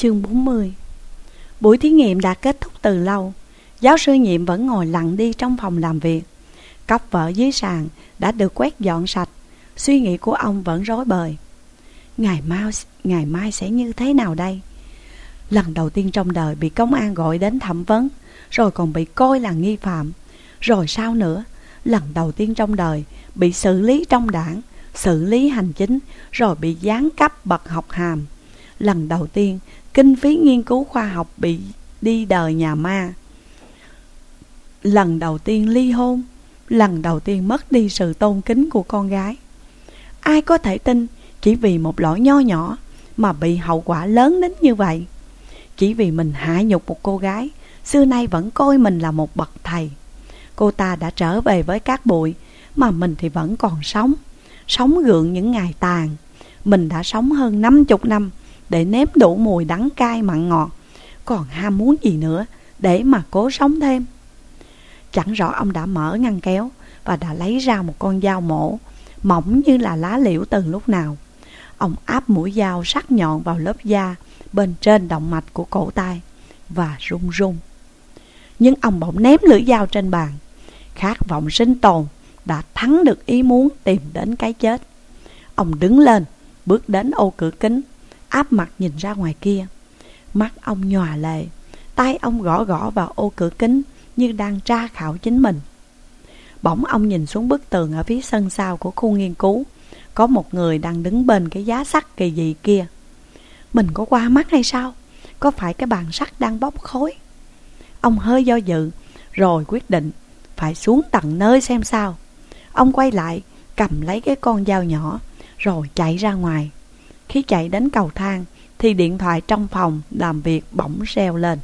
Chương 40 Buổi thí nghiệm đã kết thúc từ lâu. Giáo sư nhiệm vẫn ngồi lặng đi trong phòng làm việc. Cốc vỡ dưới sàn đã được quét dọn sạch. Suy nghĩ của ông vẫn rối bời. Ngày mai, ngày mai sẽ như thế nào đây? Lần đầu tiên trong đời bị công an gọi đến thẩm vấn Rồi còn bị coi là nghi phạm. Rồi sao nữa? Lần đầu tiên trong đời bị xử lý trong đảng Xử lý hành chính Rồi bị giáng cấp bậc học hàm. Lần đầu tiên, kinh phí nghiên cứu khoa học bị đi đời nhà ma. Lần đầu tiên ly hôn, Lần đầu tiên mất đi sự tôn kính của con gái. Ai có thể tin chỉ vì một lỗi nho nhỏ Mà bị hậu quả lớn đến như vậy? Chỉ vì mình hạ nhục một cô gái, Xưa nay vẫn coi mình là một bậc thầy. Cô ta đã trở về với cát bụi, Mà mình thì vẫn còn sống. Sống gượng những ngày tàn. Mình đã sống hơn 50 năm để nếm đủ mùi đắng cay mặn ngọt. Còn ham muốn gì nữa Để mà cố sống thêm? Chẳng rõ ông đã mở ngăn kéo Và đã lấy ra một con dao mổ, Mỏng như là lá liễu từ lúc nào. Ông áp mũi dao sắc nhọn vào lớp da Bên trên động mạch của cổ tay Và rung rung Nhưng ông bỗng ném lưỡi dao trên bàn. Khát vọng sinh tồn Đã thắng được ý muốn tìm đến cái chết. Ông đứng lên, Bước đến ô cửa kính Áp mặt nhìn ra ngoài kia. Mắt ông nhòa lệ, Tay ông gõ gõ vào ô cửa kính Như đang tra khảo chính mình. Bỗng ông nhìn xuống bức tường Ở phía sân sau của khu nghiên cứu, Có một người đang đứng bên cái giá sắt kỳ dị kia. Mình có qua mắt hay sao? Có phải cái bàn sắt đang bốc khói? Ông hơi do dự, Rồi quyết định Phải xuống tận nơi xem sao. Ông quay lại, Cầm lấy cái con dao nhỏ, Rồi chạy ra ngoài. Khi chạy đến cầu thang, Thì điện thoại trong phòng làm việc bỗng reo lên.